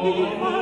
Oh,